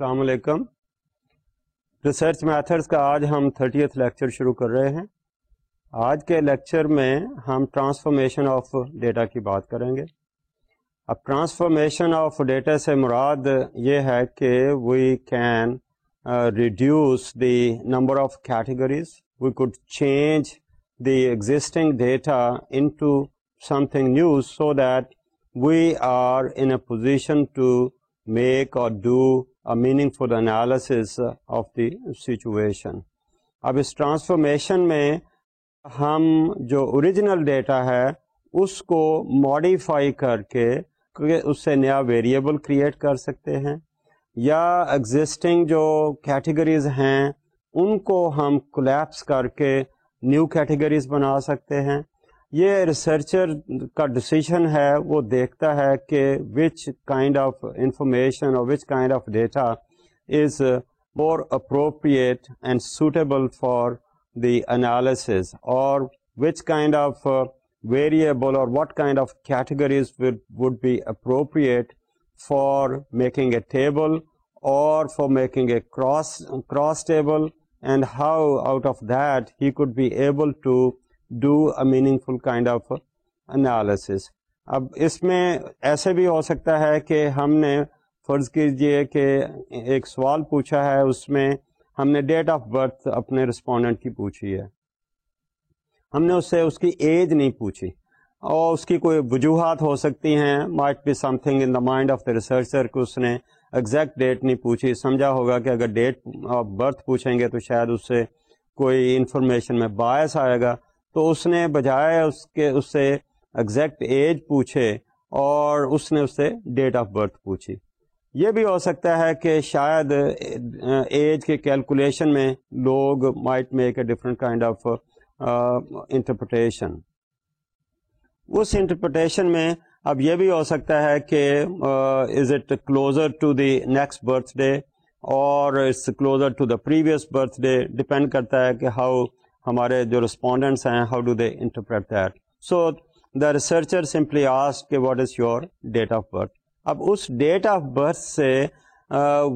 السلام علیکم۔ Research methods کا آج ہم تھرٹیتھ لیکچر شروع کر رہے ہیں۔ آج کے لیکچر میں ہم ٹرانسفارمیشن آف ڈیٹا کی بات کریں گے۔ اب ٹرانسفارمیشن آف ڈیٹا سے مراد یہ ہے کہ we can reduce the number of categories we could change the existing data into something news so that we are in a position to make or do meaningful analysis of the situation اب اس transformation میں ہم جو original data ہے، اس کو modify کر کے اس سے نیا ویریبل کریٹ کر سکتے ہیں، یا ایگزسٹنگ جو کیٹیگریز ہیں، ان کو ہم کولیپس کر کے نیو کیٹیگریز بنا سکتے ہیں۔ یہ ریسرچر کا ڈسیزن ہے، وہ دیکھتا ہے کہ وچ kind of information or which kind of data is more appropriate and suitable for the analysis or which kind of variable or what kind of categories would be appropriate for making a table or for making a cross cross table and how out of that he could be able to do a meaningful kind of analysis اب اس میں ایسے بھی ہو سکتا ہے کہ ہم نے فرض کیجیے کہ ایک سوال پوچھا ہے، اس میں ہم نے ڈیٹ آف برتھ اپنے رسپونڈنٹ کی پوچھی ہے۔ ہم نے اس سے اس کی ایج نہیں پوچھی۔ اور اس کی کوئی وجوہات ہو سکتی ہیں۔ Might be something in the mind of the researcher کہ اس نے ایگزیکٹ ڈیٹ نہیں پوچھی۔ سمجھا ہوگا کہ اگر ڈیٹ آف برتھ پوچھیں گے تو شاید اس سے کوئی انفارمیشن میں باعث آئے گا۔ تو اس نے بجائے اس کے، اس سے ایگزیکٹ ایج پوچھے اور اس نے اس سے ڈیٹ آف برتھ پوچھی۔ یہ بھی ہو سکتا ہے کہ شاید ایج کے کیلکولیشن میں لوگ might make a different kind of interpretation us interpretation میں اب یہ بھی ہو سکتا ہے کہ is it closer to the next birthday or it's closer to the previous birthday depend کرتا ہے کہ ہاؤ ہمارے جو رسپونڈنٹس ہیں how do they interpret that so the researcher simply آس کہ what is your date of birth اب اس date of birth سے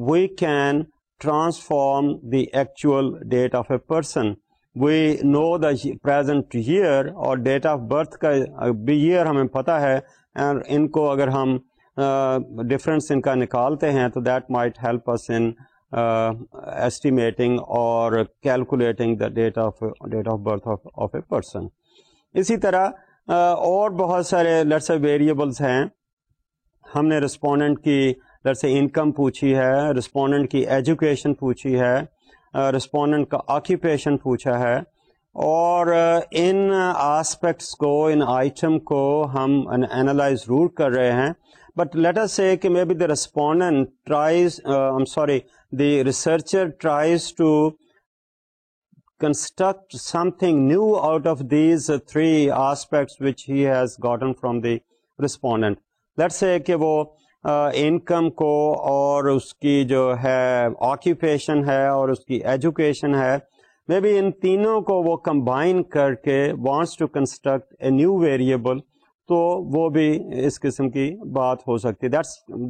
we can transform the actual date of a person we know the present year اور date of birth کا uh, بھی year ہمیں پتہ ہے ان کو اگر ہم ڈفرینس uh, ان کا نکالتے ہیں تو that might help us in estimating اور calculating the date of date of birth of a person اسی طرح اور بہت سارے لرس ویریبلس ہیں۔ ہم نے رسپونڈنٹ کی لرس انکم پوچھی ہے رسپونڈنٹ کی ایجوکیشن پوچھی ہے رسپونڈنٹ کا آکیوپیشن پوچھا ہے۔ اور ان آسپیکٹس کو، ان آئٹم کو ہم انالائز ضرور کر رہے ہیں۔ بٹ لیٹر سے کہ maybe the respondent tries sorry the researcher tries to construct something new out of these three aspects which he has gotten from the respondent. Let's say کہ وہ انکم کو اور اس کی جو ہے آکیوپیشن ہے اور اس کی ایجوکیشن ہے مے بی ان تینوں کو وہ کمبائن کر کے wants to construct a new variable تو وہ بھی اس قسم کی بات ہو سکتی ہے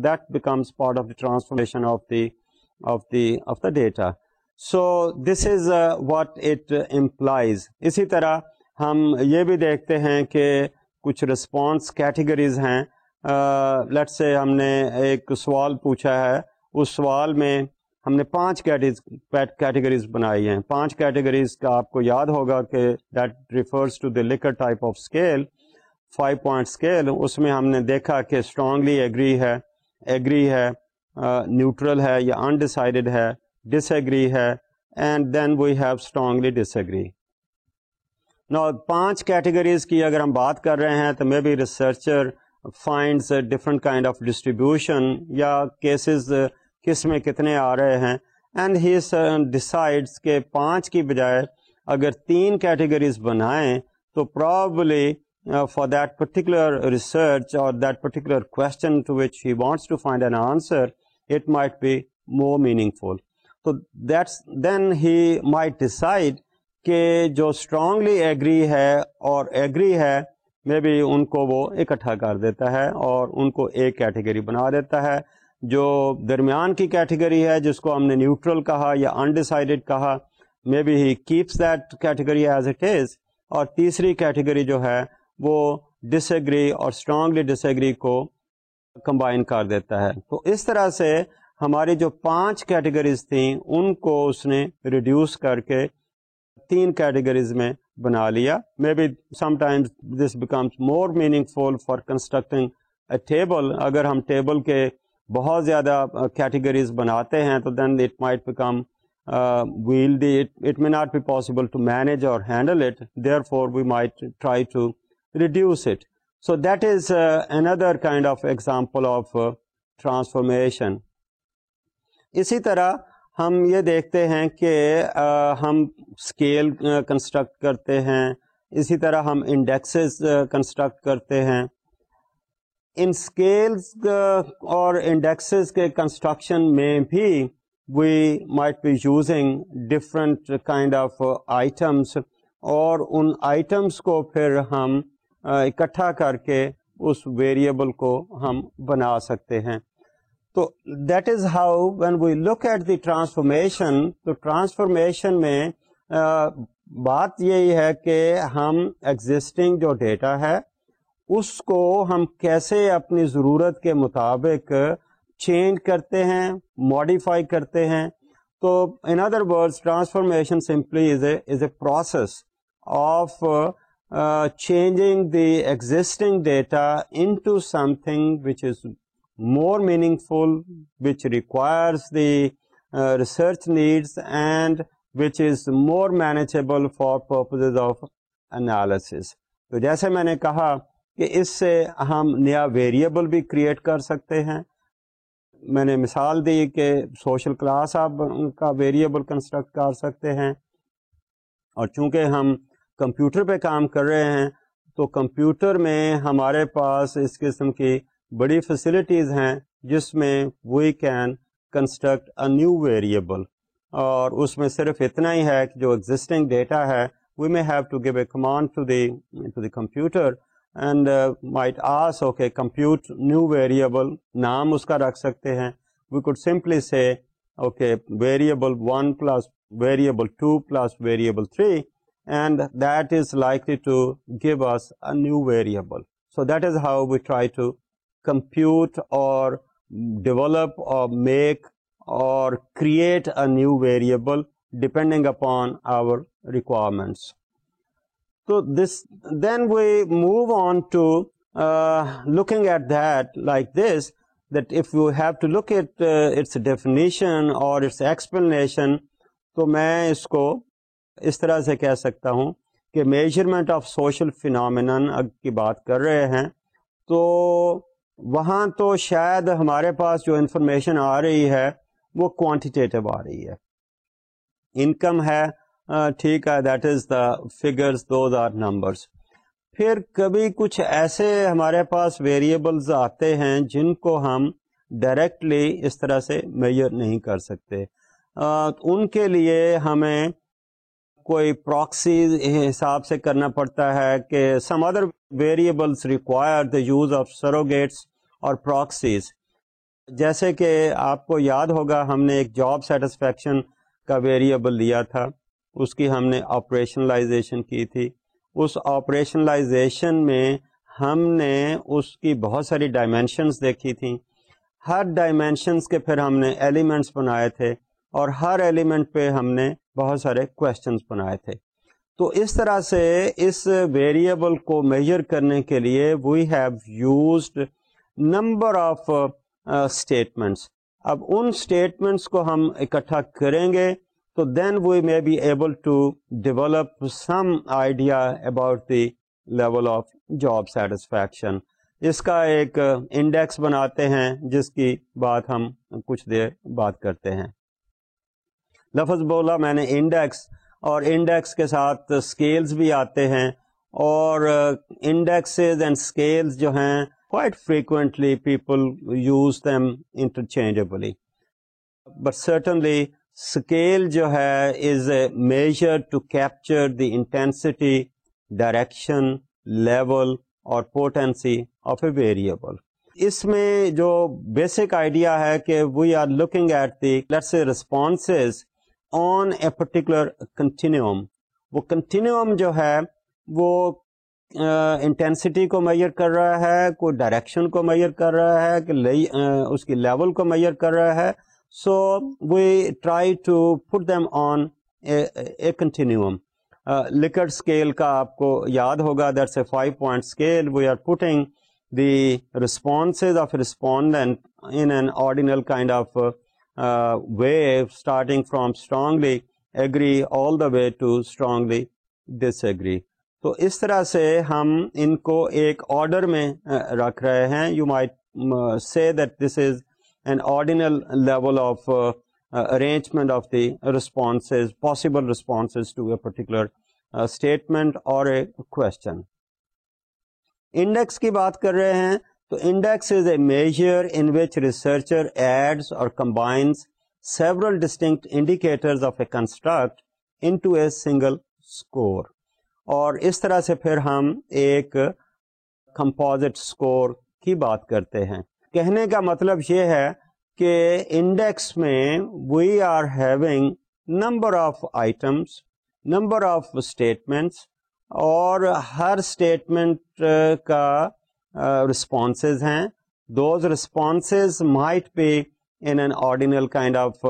that becomes part of the transformation of the of the of the data so this is what it implies اسی طرح ہم یہ بھی دیکھتے ہیں کہ کچھ رسپانس کیٹیگریز ہیں. Uh, لٹ سے ہم نے ایک سوال پوچھا ہے. اس سوال میں ہم نے پانچ کیٹیگریز بنائی ہیں. پانچ کیٹیگریز کا آپ کو یاد ہوگا کہ that refers to the Likert type of scale five point scale اس میں ہم نے دیکھا کہ اسٹرانگلی ایگری ہے ایگری ہے. نیوٹرل ہے یا انڈیسائڈیڈ ہے ڈس ایگری ہے and then we have strongly disagree no پانچ کیٹیگریز کی اگر ہم بات کر رہے ہیں، تو maybe researcher finds different kind of distribution یا کیسز کس میں کتنے آ رہے ہیں۔ اینڈ ہی ڈسائڈس کہ پانچ کی بجائے اگر تین کیٹیگریز بنائیں، تو probably for that particular research اور that particular question to which he wants to find an answer it might be more meaningful تو that's then he might decide کہ جو اسٹرانگلی ایگری ہے اور ایگری ہے مے بی ان کو وہ اکٹھا کر دیتا ہے اور ان کو ایک کیٹیگری بنا دیتا ہے جو درمیان کی کیٹیگری ہے، جس کو ہم نے نیوٹرل کہا یا انڈیسائڈیڈ کہا maybe he keeps that category as it is اور تیسری کیٹیگری جو ہے، وہ ڈس ایگری اور اسٹرانگلی ڈس ایگری کو کمبائن کر دیتا ہے۔ تو اس طرح سے ہماری جو پانچ کیٹیگریز تھیں، ان کو اس نے ریڈیوس کر کے تین کیٹیگریز میں بنا لیا۔ Maybe sometimes this becomes more meaningful for constructing a table اگر ہم ٹیبل کے بہت زیادہ کیٹیگریز بناتے ہیں، تو then it might become well it may not be possible to manage اور handle it therefore we might try to reduce it so that is another kind of example of transformation اسی طرح ہم یہ دیکھتے ہیں کہ ہم اسکیل کنسٹرکٹ کرتے ہیں، اسی طرح ہم انڈیکسز کنسٹرکٹ کرتے ہیں۔ ان اسکیلس اور انڈیکسز کے کنسٹرکشن میں بھی we might be using different kind of items اور ان آئٹمس کو پھر ہم اکٹھا کر کے اس ویریبل کو ہم بنا سکتے ہیں۔ تو that is how when we look at the transformation تو ٹرانسفارمیشن میں بات یہی ہے کہ ہم ایگزسٹنگ جو ڈیٹا ہے، اس کو ہم کیسے اپنی ضرورت کے مطابق چینج کرتے ہیں ماڈیفائی کرتے ہیں۔ تو in other word transformation simply is a is a process of changing the existing data into something which is more meaningful which requires the research needs and which is more manageable for purpose of analysis تو جیسے میں نے کہا کہ اس سے ہم نیا variable بھی کریٹ کر سکتے ہیں۔ میں نے مثال دی کہ سوشل کلاس آپ کا ویریبل کنسٹرکٹ کر سکتے ہیں۔ اور چونکہ ہم کمپیوٹر پہ کام کر رہے ہیں، تو کمپیوٹر میں ہمارے پاس اس قسم کی بڑی فیسلٹیز ہیں، جس میں we can construct a new variable اور اس میں صرف اتنا ہی ہے کہ جو ایگزٹنگ ڈیٹا ہے we may have to give a command to the to the computer and might ask okay compute new variable نام اس کا رکھ سکتے ہیں۔ We could simply say okay variable one plus variable two plus variable three and that is likely to give us a new variable so that is how we try to compute اور develop اور make اور create a new variable depending upon our requirements So then we move on to uh, looking at that like this, that if you have to look at uh, its definition or its تو میں اس کو اس طرح سے کہہ سکتا ہوں کہ measurement of social phenomenon کی بات کر رہے ہیں، تو وہاں تو شاید ہمارے پاس جو انفارمیشن آ رہی ہے، وہ کوانٹیٹیو آ رہی ہے۔ انکم ہے ٹھیک ہے that is the figures those are numbers پھر کبھی کچھ ایسے ہمارے پاس ویریبلز آتے ہیں جن کو ہم ڈائریکٹلی اس طرح سے میئر نہیں کر سکتے۔ ان کے لیے ہمیں کوئی پراکسی حساب سے کرنا پڑتا ہے کہ some other variables require the use of surrogates اور پراکسیز جیسے کہ آپ کو یاد ہوگا ہم نے ایک جاب سیٹسفیکشن کا ویریبل لیا تھا، اس کی ہم نے آپریشنلائزیشن کی تھی۔ اس آپریشنلائزیشن میں ہم نے اس کی بہت ساری ڈائمینشنس دیکھی تھیں۔ ہر ڈائمینشنس کے پھر ہم نے ایلیمنٹس بنائے تھے اور ہر ایلیمنٹ پہ ہم نے بہت سارے کوشچنس بنائے تھے۔ تو اس طرح سے اس ویریبل کو میجر کرنے کے لیے we have used number of statements اب ان اسٹیٹمنٹس کو ہم اکٹھا کریں گے تو then we may be able to develop some idea about the level of job satisfaction اس کا ایک uh, انڈیکس بناتے ہیں جس کی بات ہم کچھ دیر بات کرتے ہیں۔ لفظ بولا میں نے انڈیکس اور انڈیکس کے ساتھ اسکیلز بھی آتے ہیں اور انڈیکسز اینڈ اسکیلز جو ہیں quite frequently people use them interchangeably but certainly scale جو ہے is a measure to capture the intensity direction level or potency of a variable اس میں جو بیسک آئیڈیا ہے کہ we are looking at the let's responses on a particular continuum وہ continuum جو ہے، وہ انٹینسٹی کو میئر کر رہا ہے، کوئی ڈائریکشن کو میئر کر رہا ہے، کہ اس کی لیول کو میئر کر رہا ہے. So we try to put them on a continuum Likert scale کا آپ کو یاد ہوگا that's a five point scale we are putting the responses of respondent in an ordinal kind of view starting from strongly agree all the way to strongly disagree تو اس طرح سے ہم ان کو ایک آرڈر میں uh, رکھ رہے ہیں. You may say that this is an ordinal level of arrangement of the responses possible responses to a particular statement اور اے کوشچن انڈیکس کی بات کر رہے ہیں. تو index is a measure in which researcher adds اور combines several distinct indicators of a construct into a single score اور اس طرح سے پھر ہم ایک کمپوزٹ اسکور کی بات کرتے ہیں۔ کہنے کا مطلب یہ ہے کہ انڈیکس میں we are having number of items number of statements اور ہر اسٹیٹمنٹ کا رسپانسز ہیں۔ Those responses might be in an ordinal kind of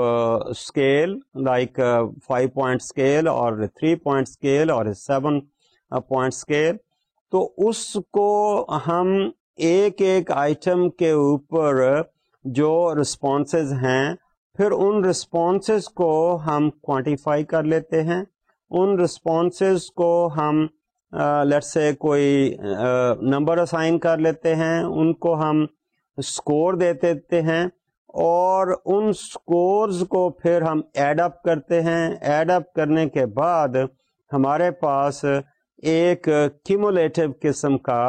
scale like five point scale اور تھری پوائنٹ اسکیل اور سیون پوائنٹ اسکیل تو اس کو ہم ایک ایک آئٹم کے اوپر جو رسپانسز ہیں، پھر ان رسپانسز کو ہم کوانٹیفائی کر لیتے ہیں۔ ان رسپانسز کو ہم لیٹ سے کوئی نمبر اسائن کر لیتے ہیں، ان کو ہم اسکور دے دیتے ہیں اور ان اسکورز کو پھر ہم ایڈ اپ کرتے ہیں۔ ایڈ اپ کرنے کے بعد ہمارے پاس ایک کیمولیٹو قسم کا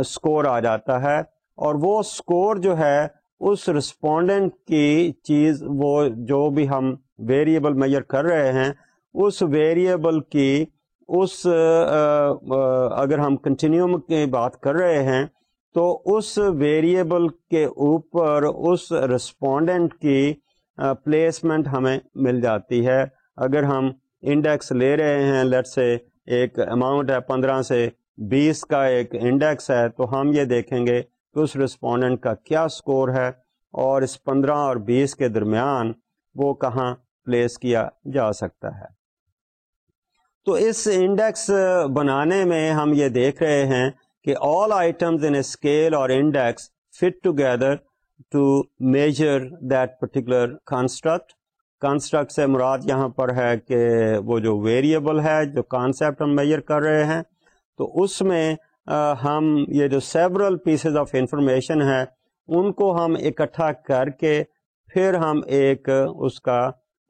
اسکور آ جاتا ہے اور وہ اسکور جو ہے، اس رسپونڈنٹ کی چیز، وہ جو بھی ہم ویریبل میئر کر رہے ہیں، اس ویریبل کی اس اگر ہم کنٹینیوم کی بات کر رہے ہیں، تو اس ویریبل کے اوپر اس رسپونڈنٹ کی پلیسمنٹ ہمیں مل جاتی ہے۔ اگر ہم انڈیکس لے رہے ہیں لیٹ سے ایک اماؤنٹ ہے پندرہ سے بیس کا ایک انڈیکس ہے، تو ہم یہ دیکھیں گے کہ اس رسپونڈنٹ کا کیا سکور ہے اور اس پندرہ اور بیس کے درمیان وہ کہاں پلیس کیا جا سکتا ہے۔ تو اس انڈیکس بنانے میں ہم یہ دیکھ رہے ہیں کہ آل آئٹمز ان اسکیل اور index fit together to measure that particular construct construct سے مراد یہاں پر ہے کہ وہ جو ویریبل ہے، جو کانسیپٹ ہم میئر کر رہے ہیں، تو اس میں ہم یہ جو سیورل پیسز آف انفارمیشن ہے، ان کو ہم اکٹھا کر کے پھر ہم ایک، اس کا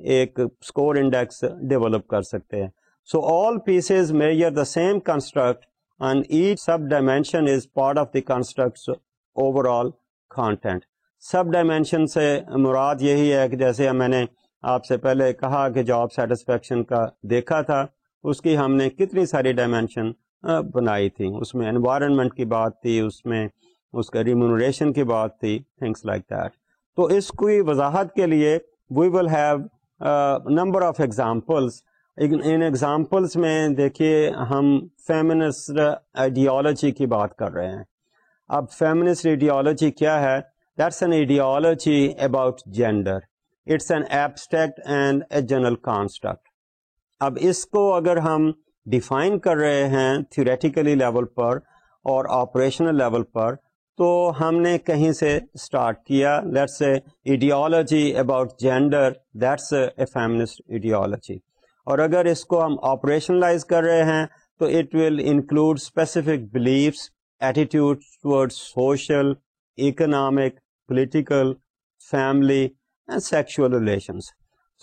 ایک اسکور انڈیکس ڈیولپ کر سکتے ہیں۔ So all pieces measure the same construct and each sub dimension is part of the construct overall content sub dimension سے مراد یہی ہے کہ جیسے میں نے آپ سے پہلے کہا کہ جاب سیٹسفیکشن کا دیکھا تھا، اس کی ہم نے کتنی ساری ڈائمینشن بنائی تھی۔ اس میں انوائرمنٹ کی بات تھی، اس میں اس کا ریمونوریشن کی بات تھی تھنگس لائک دیٹ تو اس کی وضاحت کے لیے we will have number of examples in examples میں دیکھیے ہم فیمنسٹ آئیڈیالوجی کی بات کر رہے ہیں۔ اب فیمنسٹ آئیڈیالوجی کیا ہے؟ That's an ideology about gender it's an abstract and a general construct اب اس کو اگر ہم ڈیفائن کر رہے ہیں تھیوریٹیکلی لیول پر اور آپریشنل لیول پر، تو ہم نے کہیں سے اسٹارٹ کیا؟ Let's a ideology about gender that's a feminist ideology اور اگر اس کو ہم آپریشنلائز کر رہے ہیں، تو it will include specific beliefs attitude toward social economic political family and sexual relations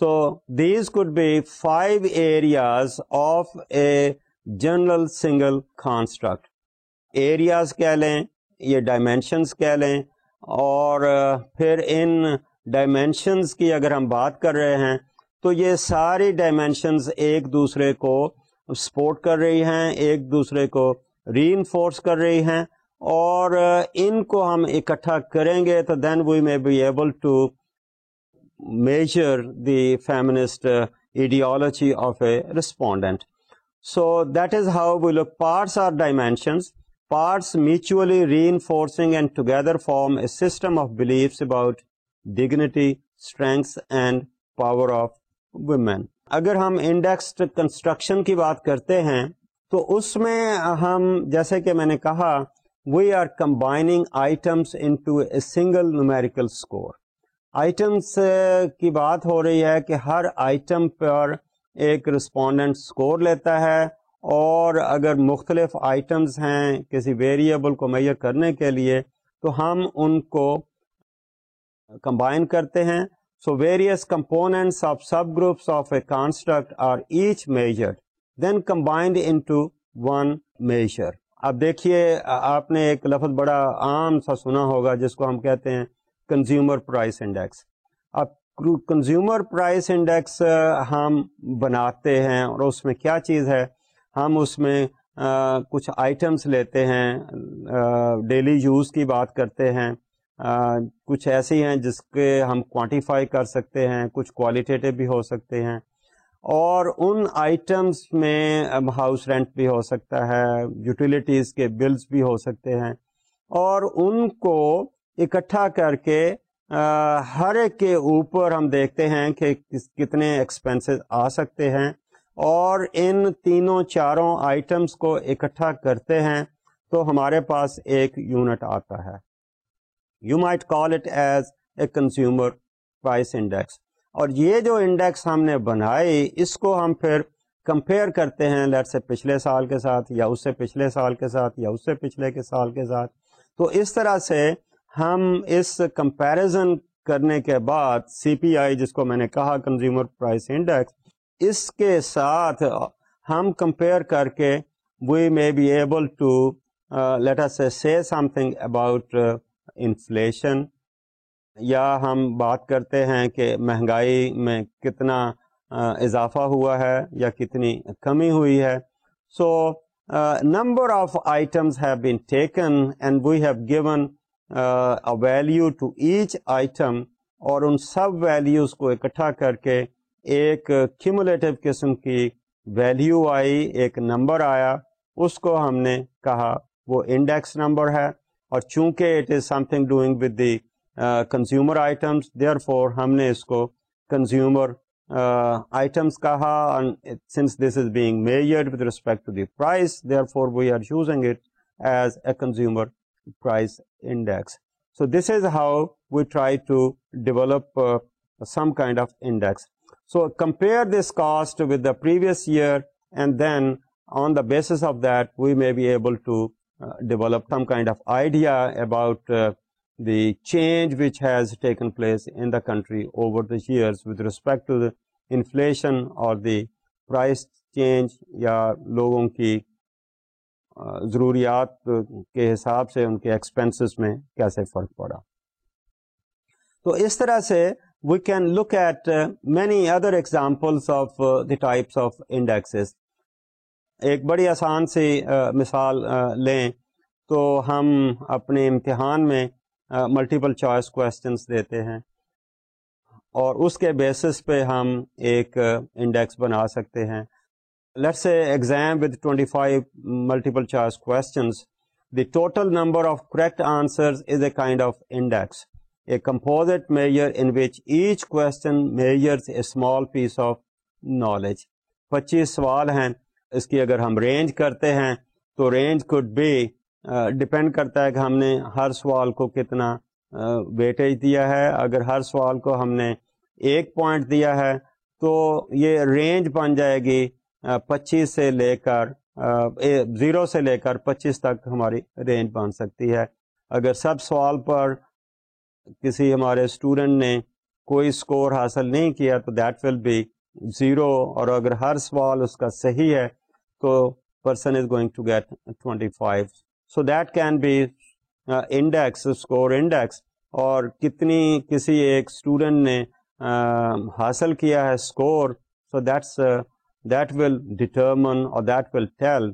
so these could be five areas of a general single construct areas کہہ لیں یہ ڈائمینشنس کہہ لیں اور uh, پھر ان ڈائمینشنس کی اگر ہم بات کر رہے ہیں تو یہ ساری ڈائمینشنز ایک دوسرے کو سپورٹ کر رہی ہیں، ایک دوسرے کو ری انفورس کر رہی ہیں اور ان کو ہم اکٹھا کریں گے تو then we may be able to measure the feminist ideology of a respondent so that is how we look parts or dimensions parts mutually reinforcing and together form a system of beliefs about dignity strengths and power of women اگر ہم indexed construction کی بات کرتے ہیں، تو اس میں ہم، جیسے کہ میں نے کہا we are combining items into a single numerical score items کی بات ہو رہی ہے کہ ہر آئٹم پر ایک رسپونڈنٹ اسکور لیتا ہے، اور اگر مختلف آئٹمس ہیں کسی ویریبل کو میئر کرنے کے لیے، تو ہم ان کو کمبائن کرتے ہیں۔ So various components of sub groups of a construct are each measured then combined into one measure اب دیکھیے، آپ نے ایک لفظ بڑا عام سا سنا ہوگا، جس کو ہم کہتے ہیں کنزیومر پرائس انڈیکس اب کنزیومر پرائس انڈیکس ہم بناتے ہیں اور اس میں کیا چیز ہے؟ ہم اس میں کچھ آئٹمس لیتے ہیں ڈیلی یوز کی بات کرتے ہیں۔ کچھ ایسی ہیں جس کے ہم کوانٹیفائی کر سکتے ہیں، کچھ کوالٹیٹیو بھی ہو سکتے ہیں۔ اور ان آئٹمس میں ہاؤس رینٹ بھی ہو سکتا ہے یوٹیلیٹیز کے بلز بھی ہو سکتے ہیں۔ اور ان کو اکٹھا کر کے ہر ایک کے اوپر ہم دیکھتے ہیں کہ کتنے ایکسپینسز آ سکتے ہیں۔ اور ان تینوں چاروں آئٹمس کو اکٹھا کرتے ہیں تو ہمارے پاس ایک یونٹ آتا ہے۔ You might call it as a consumer price index اور یہ جو انڈیکس ہم نے بنائی، اس کو ہم پھر کمپیئر کرتے ہیں لیٹ سے پچھلے سال کے ساتھ یا اس سے پچھلے سال کے ساتھ یا اس سے پچھلے کے سال کے ساتھ۔ تو اس طرح سے ہم اس کمپیرزن کرنے کے بعد سی پی آئی جس کو میں نے کہا کنزیومر پرائس انڈیکس اس کے ساتھ ہم کمپیئر کر کے we may be able to let say something about inflation, یا ہم بات کرتے ہیں کہ مہنگائی میں کتنا اضافہ ہوا ہے یا کتنی کمی ہوئی ہے۔ So number of items have been taken and we have given value to each item اور ان سب ویلیوز کو اکٹھا کر کے ایک کیومولیٹو قسم کی ویلیو آئی، ایک نمبر آیا۔ اس کو ہم نے کہا وہ انڈیکس نمبر ہے۔ اور چونکہ it is something doing with the consumer items therefore ہم نے اس کو کنزیومر آئٹمس کہا since this is being measured with respect to the price therefore we are using it as a consumer price index so this is how we try to develop some kind of index so compare this cost with the previous year and then on the basis of that we may be able to develop some kind of idea about the change which has taken place in the country over the years with respect to the inflation or the price change یا لوگوں کی ضروریات کے حساب سے ان کے expenses میں کیسے فرق پڑا۔ تو اس طرح سے we can look at many other examples of the types of indexes ایک بڑی آسان سی مثال لیں۔ تو ہم اپنے امتحان میں ملٹیپل چوائس کوشچنس دیتے ہیں۔ اور اس کے بیسس پہ ہم ایک انڈیکس بنا سکتے ہیں۔ Let say exam with twenty five multiple choice questions the total number of correct answer is a kind of index a composite measure in which each question measures a small piece of knowledge پچیس سوال ہیں۔ اس کی اگر ہم range کرتے ہیں تو range could be depend کرتا ہے کہ ہم نے ہر سوال کو کتنا ویٹیج دیا ہے۔ اگر ہر سوال کو ہم نے ایک پوائنٹ دیا ہے تو یہ رینج بن جائے گی پچیس سے لے کر زیرو سے لے کر پچیس تک ہماری رینج بن سکتی ہے۔ اگر سب سوال پر کسی ہمارے اسٹوڈنٹ نے کوئی اسکور حاصل نہیں کیا تو دیٹ ول بی زیرو اور اگر ہر سوال اس کا صحیح ہے تو person is going to get twenty five so that can be index score index اور کتنی کسی ایک اسٹوڈنٹ نے uh, حاصل کیا ہے score so that's that will determine اور that will tell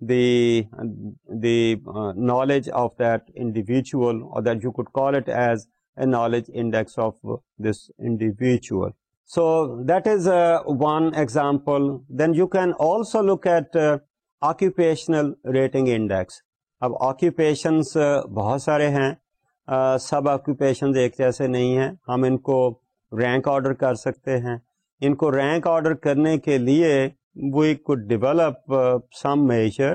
the uh, knowledge of that individual, or that you could call it as a knowledge index of this individual. So that is uh, one example. Then you can also look at uh, occupational rating index. اب occupations بہت سارے ہیں سب occupations ایک جیسے نہیں ہیں ہم ان کو رینک آرڈر کر سکتے ہیں ان کو رینک آرڈر کرنے کے لیے we could develop some measure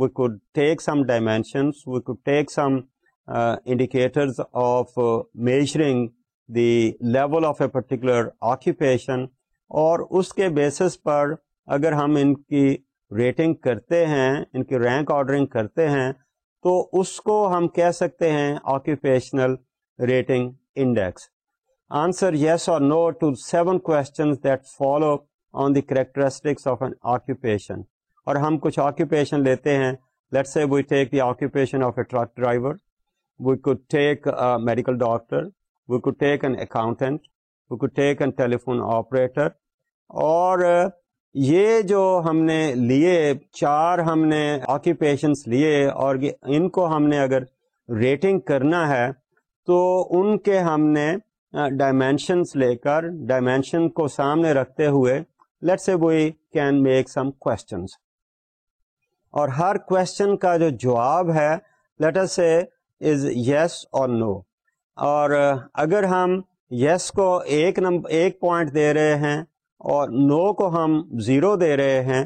we could take some dimensions we could take some indicators of measuring the level of a particular occupation اور اس کے بیسس پر اگر ہم ان کی ریٹنگ کرتے ہیں، ان کی رینک آرڈرنگ کرتے ہیں، تو اس کو ہم کہہ سکتے ہیں occupational rating index. Answer yes اور no to seven that follow on the characteristics of an occupation اور ہم کچھ آکوپیشن لیتے ہیں۔ Let say we take the occupation of a truck driver we could take medical doctor we could take an accountant we could take an telephone operator اور یہ جو ہم نے لیے، چار ہم نے آکوپیشنس لیے، اور ان کو ہم نے اگر ریٹنگ کرنا ہے، تو ان کے ہم نے ڈائمینشنس لے کر ڈائمینشن کو سامنے رکھتے ہوئے let say we can make some questions اور ہر کوشچن کا جو جواب ہے لیٹر سے از یس اور نو اور اگر ہم یس کو ایک نمبر ایک پوائنٹ دے رہے ہیں اور نو کو ہم زیرو دے رہے ہیں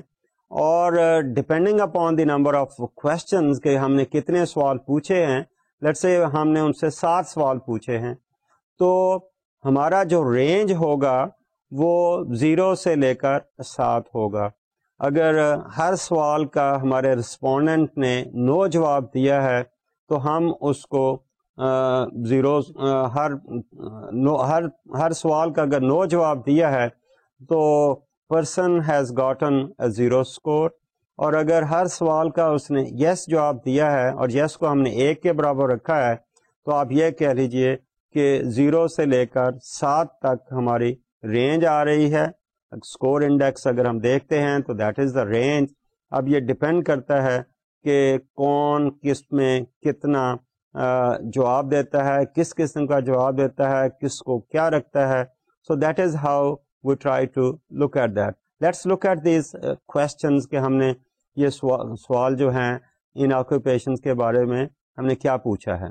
اور depending upon the number of questions کہ ہم نے کتنے سوال پوچھے ہیں لیٹ سے ہم نے ان سے سات سوال پوچھے ہیں، تو ہمارا جو رینج ہوگا وہ زیرو سے لے کر سات ہوگا۔ اگر ہر سوال کا ہمارے رسپونڈنٹ نے نو جواب دیا ہے، تو ہم اس کو زیرو ہر، نو، ہر ہر سوال کا اگر نو جواب دیا ہے تو person has gotten a zero score اور اگر ہر سوال کا اس نے یس جواب دیا ہے اور یس کو ہم نے ایک کے برابر رکھا ہے تو آپ یہ کہہ لیجیے کہ زیرو سے لے کر سات تک ہماری رینج آ رہی ہے۔ اسکور انڈیکس اگر ہم دیکھتے ہیں تو دیٹ از دا رینج اب یہ ڈپینڈ کرتا ہے کہ کون کس میں کتنا جواب دیتا ہے، کس قسم کا جواب دیتا ہے، کس کو کیا رکھتا ہے۔ So that is how we try to look at that let's look at these questions کہ ہم نے یہ سوال جو ہیں ان آکوپیشنس کے بارے میں ہم نے کیا پوچھا ہے۔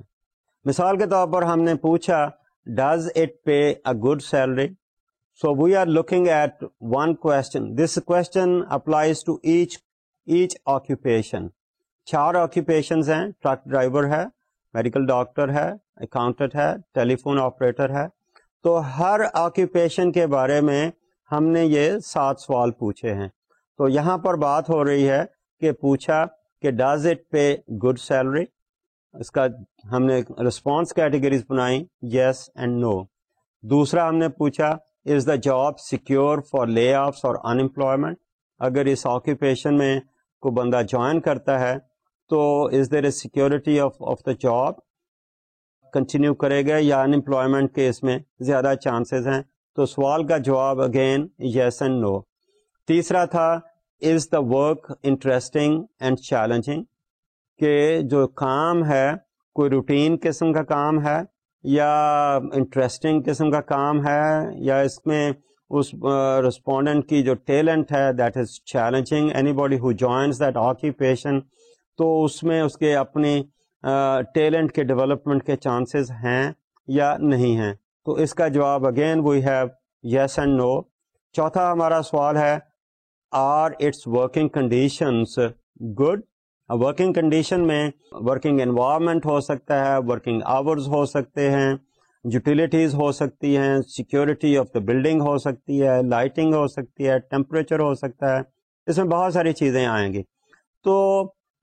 مثال کے طور پر ہم نے پوچھا does it pay a good salary so we are looking at one question this question applies to each each occupation چار آکوپیشنز ہیں ٹرک ڈرائیور ہے میڈیکل ڈاکٹر ہے، اکاؤنٹنٹ ہے ٹیلی فون آپریٹر ہے۔ تو ہر آکوپیشن کے بارے میں ہم نے یہ سات سوال پوچھے ہیں۔ تو یہاں پر بات ہو رہی ہے کہ پوچھا کہ does it pay good salary? اس کا ہم نے رسپانس کیٹیگریز بنائی، یس اینڈ نو۔ دوسرا ہم نے پوچھا، is the job secure for layoffs اور انمپلائمنٹ اگر اس آکوپیشن میں کوئی بندہ جوائن کرتا ہے تو is there a security of of the job continue کرے گا یا انمپلائمنٹ کے اس میں زیادہ چانسز ہیں؟ تو سوال کا جواب اگین یس اینڈ نو تیسرا تھا is the work interesting and challenging کہ جو کام ہے، کوئی روٹین قسم کا کام ہے یا انٹرسٹنگ قسم کا کام ہے یا اس میں اس رسپونڈنٹ کی جو ٹیلنٹ ہے that is challenging anybody who joins that occupation تو اس میں اس کے اپنی ٹیلنٹ کے ڈیولپمنٹ کے چانسز ہیں یا نہیں ہیں؟ تو اس کا جواب again we have yes and no چوتھا ہمارا سوال ہے are its working conditions good working condition میں ورکنگ انوائرمنٹ ہو سکتا ہے ورکنگ آورز ہو سکتے ہیں یوٹیلیٹیز ہو سکتی ہیں سیکورٹی آف دا بلڈنگ ہو سکتی ہے لائٹنگ ہو سکتی ہے ٹیمپریچر ہو سکتا ہے، اس میں بہت ساری چیزیں آئیں گی۔ تو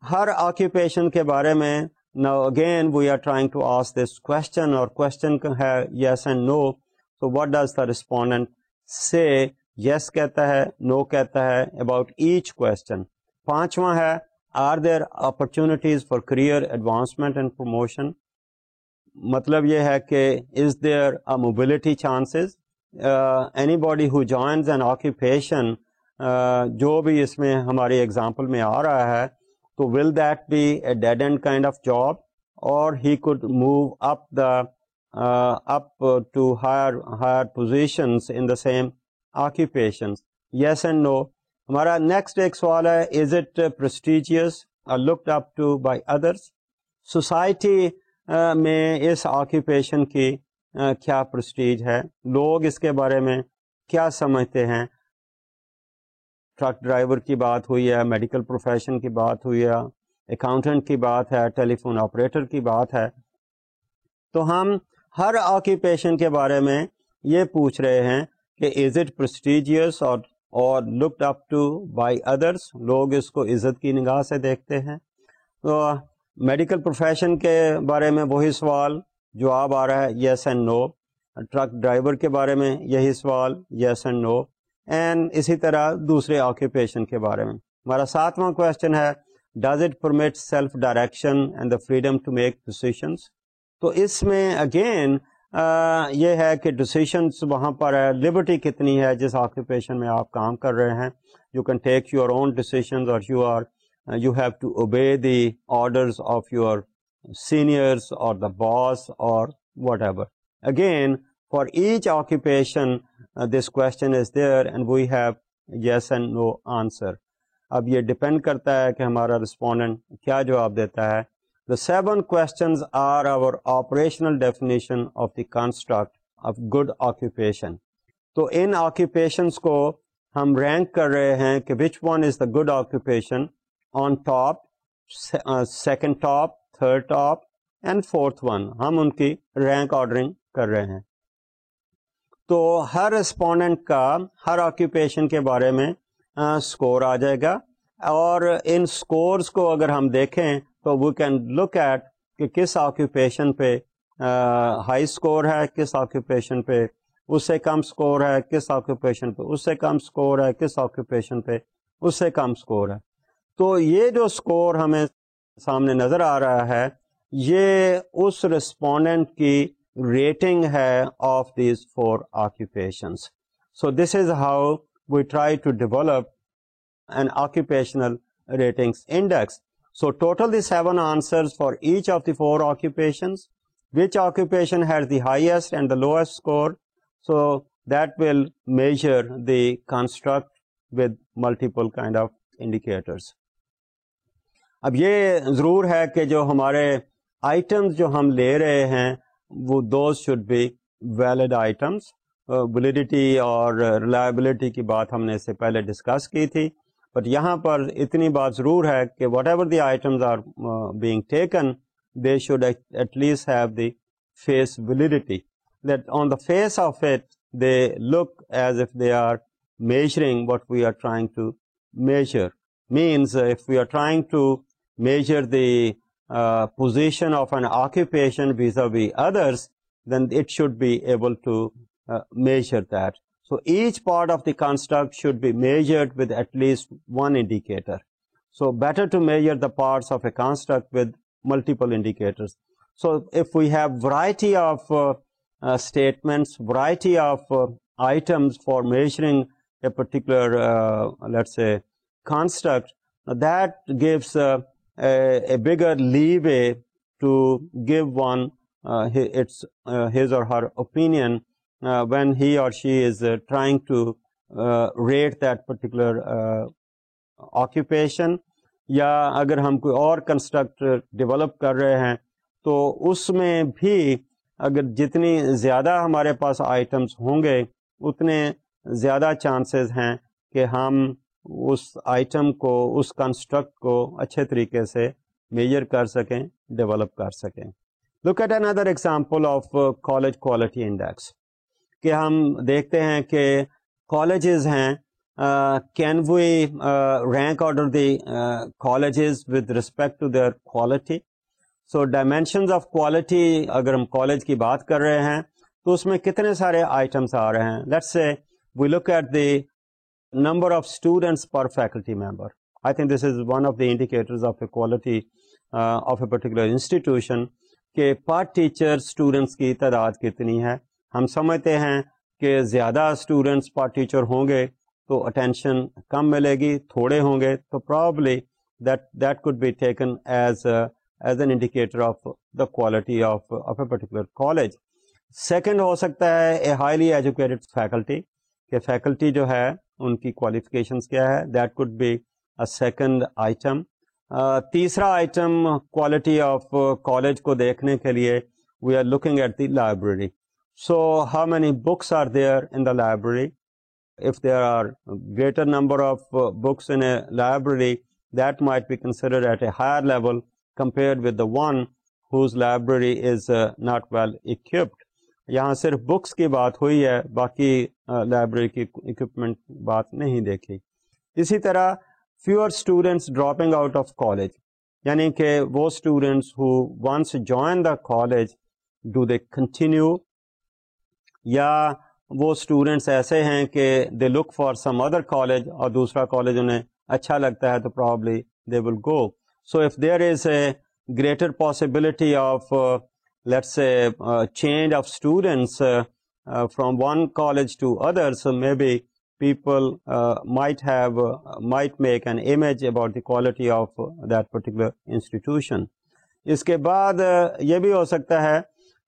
ہر آکوپیشن کے بارے میں نا again we are trying to ask this question اور کوشچن ہے یس اینڈ نو تو what does the respondent say yes کہتا ہے نو کہتا ہے اباؤٹ ایچ کوشچن پانچواں ہے are there opportunities for career advancement and promotion مطلب یہ ہے کہ is there there mobility chances anybody who joins an occupation جو بھی اس میں ہماری ایگزامپل میں آ رہا ہے تو will that be a dead end kind of job or he could move up the up to higher higher positions in the same occupation yes and no ہمارا نیکسٹ ایک سوال ہے is it prestigious looked up to by others society میں اس occupation کی uh, کیا prestige ہے؟ لوگ اس کے بارے میں کیا سمجھتے ہیں؟ ٹرک ڈرائیور کی بات ہوئی ہے، میڈیکل پروفیشن کی بات ہوئی ہے، اکاؤنٹنٹ کی بات ہے ٹیلی فون آپریٹر کی بات ہے۔ تو ہم ہر آکیوپیشن کے بارے میں یہ پوچھ رہے ہیں کہ از اٹ پرسٹیجیس اور اور looked up to by others لوگ اس کو عزت کی نگاہ سے دیکھتے ہیں۔ تو میڈیکل پروفیشن کے بارے میں وہی سوال جواب آ رہا ہے yes and no truck driver کے بارے میں یہی سوال یس اینڈ نو اینڈ اسی طرح دوسرے آکوپیشن کے بارے میں۔ ہمارا ساتواں کوشچن ہے does it permit self direction and the freedom to make decisions تو اس میں اگین یہ ہے کہ ڈسیشنس وہاں پر ہے لبرٹی کتنی ہے، جس آکوپیشن میں آپ کام کر رہے ہیں۔ You can take your own decisions اور you are you have to obey the orders of your seniors اور دا باس اور whatever again for each occupation this question is there and we have yes and no answer اب یہ depend کرتا ہے کہ ہمارا respondent کیا جواب دیتا ہے. The seven questions are our operational definition of the construct of good occupation تو ان آکوپیشنس کو ہم رینک کر رہے ہیں کہ which one is the good occupation on top second top third top and fourth one ہم ان کی رینک آرڈرنگ کر رہے ہیں. تو ہر ریسپونڈنٹ کا، ہر آکوپیشن کے بارے میں اسکور آ جائے گا۔ اور ان اسکورس کو اگر ہم دیکھیں تو وی کین لک ایٹ کہ کس آکوپیشن پہ ہائی اسکور ہے، کس آکوپیشن پہ اس سے کم اسکور ہے، کس آکوپیشن پہ اس سے کم اسکور ہے، کس آکوپیشن پہ اس سے کم اسکور ہے۔ تو یہ جو اسکور ہمیں سامنے نظر آ رہا ہے، یہ اس ریسپونڈنٹ کی ریٹنگ ہے of these four occupations so this is how we try to develop an occupational ratings index so total the seven answer for each of the four occupations which occupation has the highest and the lowest score so that will measure the construct with multiple kind of indicators اب یہ ضرور ہے کہ جو ہمارے items جو ہم لے رہے ہیں وہ those should be valid items validity اور ریلائبلٹی کی بات ہم نے اس سے پہلے ڈسکس کی تھی. بٹ یہاں پر اتنی بات ضرور ہے کہ whatever the items are being taken they should at least have the face validity that on the face of it they look as if they are measuring what we are trying to measure means if we are trying to measure the uh, position of an occupation vis-a-vis others, then it should be able to uh, measure that. So each part of the construct should be measured with at least one indicator. So better to measure the parts of a construct with multiple indicators. So if we have variety of uh, statements, variety of items for measuring a particular, let's say, construct, that gives a bigger leeway to give one uh, uh, his or her opinion uh, when he or she is trying to rate that particular occupation. یا اگر ہم کوئی اور construct develop کر رہے ہیں تو اس میں بھی اگر جتنی زیادہ ہمارے پاس آئٹمس ہوں گے اتنے زیادہ چانسز ہیں کہ ہم اس آئٹم کو، اس کنسٹرکٹ کو اچھے طریقے سے میجر کر سکیں ڈیولپ کر سکیں۔ Look at another example of college quality index کہ ہم دیکھتے ہیں کہ کالجز ہیں can we rank order the colleges with respect to their quality so dimensions of quality اگر ہم کالج کی بات کر رہے ہیں، تو اس میں کتنے سارے آئٹمس آ رہے ہیں۔ Let's say we look at the number of students per faculty member. I think this is one of the indicators of the quality uh, of a particular institution کہ پر ٹیچر اسٹوڈنٹس کی تعداد کتنی ہے۔ ہم سمجھتے ہیں کہ زیادہ اسٹوڈنٹس پر ٹیچر ہوں گے تو اٹینشن کم ملے گی تھوڑے ہوں گے۔ تو probably that that could be taken as as an indicator of the quality of of a particular college second ہو سکتا ہے اے ہائیلی ایجوکیٹڈ فیکلٹی کہ فیکلٹی جو ہے، ان کی کوالیفکیشنس کیا ہے؟ That could be a second item تیسرا آئٹم کوالٹی آف کالج کو دیکھنے کے لیے we are looking at the library so how many books are there in the library if there are greater number of books in a library that might be consider at a higher level compare with the one whose library is not well equipped یہاں صرف books کی بات ہوئی ہے، باقی library کی equipment بات نہیں دیکھی۔ اسی طرح fewer students dropping out of college یعنی کہ وہ students who once join the college do they continue یا وہ اسٹوڈینٹس ایسے ہیں کہ they look for some other college اور دوسرا کالج انہیں اچھا لگتا ہے تو probably they will go so if there is a greater possibility of let's change of students from one college to others may be people might have might make an image about the quality of that particular institution اس کے بعد یہ بھی ہو سکتا ہے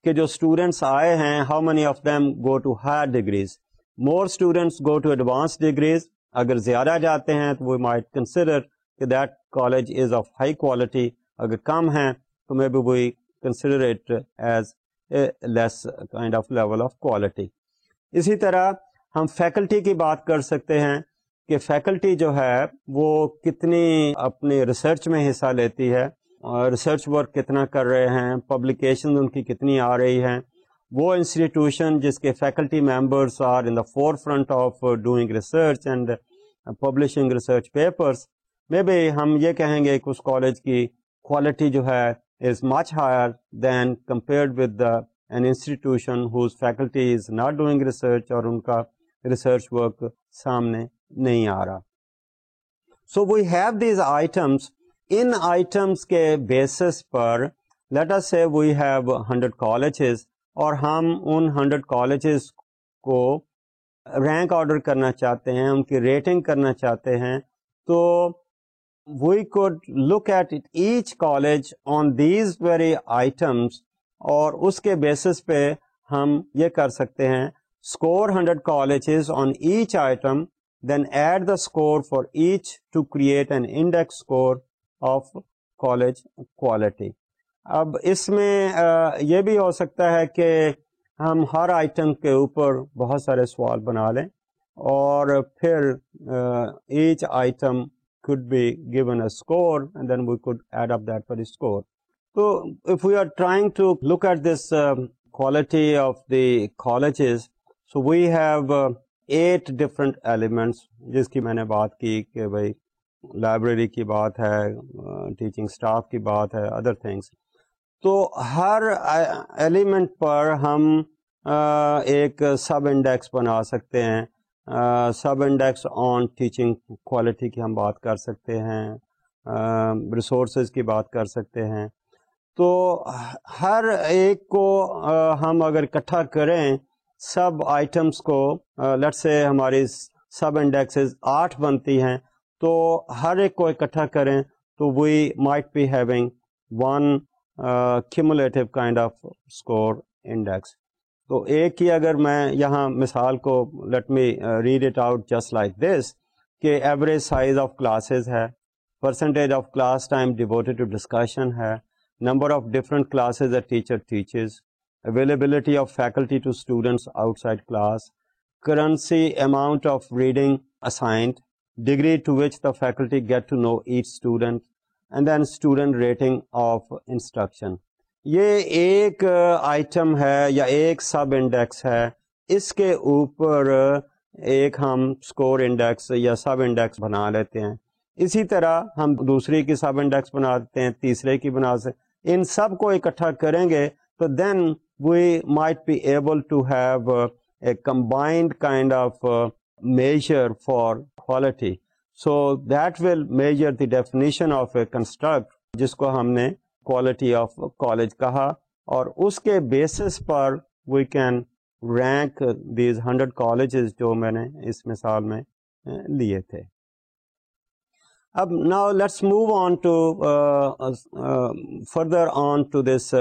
کہ جو students آئے ہیں how many of them go to higher degrees more students go to advance degrees اگر زیادہ جاتے ہیں تو وی مائٹ کنسیڈر کہ that college is of high quality اگر کم ہیں تو may be we consider it as a less kind of level of quality اسی طرح ہم فیکلٹی کی بات کر سکتے ہیں کہ فیکلٹی جو ہے وہ کتنی اپنی ریسرچ میں حصہ لیتی ہے ریسرچ ورک کتنا کر رہے ہیں پبلیکیشن ان کی کتنی آ رہی ہیں۔ وہ انسٹیٹیوشن جس کے faculty members are in the forefront of doing research and publishing research papers میں بھی ہم یہ کہیں گے کہ اس کالج کی کوالٹی جو ہے is much higher than compared with the an institution whose faculty is not doing research اور ان کا ریسرچ ورک سامنے نہیں آ رہا so we have these items in items کے basis per let's say we have hundred colleges اور ہم ان ہنڈریڈ کالجز کو رینک آرڈر کرنا چاہتے ہیں، ان کی ریٹنگ کرنا چاہتے ہیں، تو we could look at each college on these very items اور اس کے بیسس پہ ہم یہ کر سکتے ہیں score hundred colleges on each item then add the score for each to create an index score of college quality اب اس میں یہ بھی ہو سکتا ہے کہ ہم ہر آئٹم کے اوپر بہت سارے سوال بنا لیں اور پھر each item could be given a score and then we could add up that for the score. So if we are trying to look at this um, quality of the colleges, so we have uh, eight different elements جس کی میں نے بات کی کہ بھائی library کی بات ہے ٹیچنگ اسٹاف کی بات ہے ادر تھنگس تو ہر ایلیمنٹ پر ہم ایک سب انڈیکس بنا سکتے ہیں sub index on teaching quality کی ہم بات کر سکتے ہیں ریسورسز کی بات کر سکتے ہیں۔ تو ہر ایک کو ہم اگر اکٹھا کریں، سب آئٹمس کو لٹ سے ہماری سب انڈیکسز آٹھ بنتی ہیں، تو ہر ایک کو اکٹھا کریں تو we might be having one cumulative kind of score index تو ایک ہی اگر میں یہاں مثال کو let me read it out just like this کہ ایوریج سائز آف کلاسز ہے percentage of class time devoted to discussion ہے number of different classes a teacher teaches availability of faculty to students outside class currency amount of reading assigned degree to which the faculty get to know each student and then student rating of instruction یہ ایک item ہے یا ایک sub index ہے۔ اس کے اوپر ایک ہم اسکور انڈیکس یا سب انڈیکس بنا لیتے ہیں۔ اسی طرح ہم دوسری کی سب انڈیکس بنا دیتے ہیں، تیسرے کی بنا سکتے ان سب کو اکٹھا کریں گے تو then we might be able to have a combined kind of measure for quality so that will measure the definition of a construct جس کو ہم نے کوالٹی آف کالج کہا اور اس کے basis per we can rank these hundred colleges جو میں نے اس مثال میں لیے تھے۔ اب now let's move on to further on to this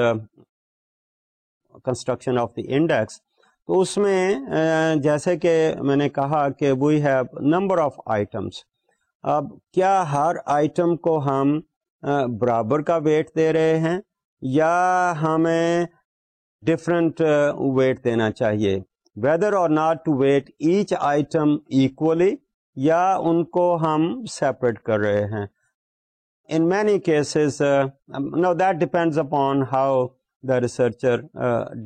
construction of the index تو اس میں جیسے کہ میں نے کہا کہ we have number of items اب کیا ہر آئٹم کو ہم برابر کا ویٹ دے رہے ہیں یا ہمیں ڈفرینٹ ویٹ دینا چاہیے؟ Whether or not to weight each item equally یا ان کو ہم سیپریٹ کر رہے ہیں؟ In many cases no that depends upon how the researcher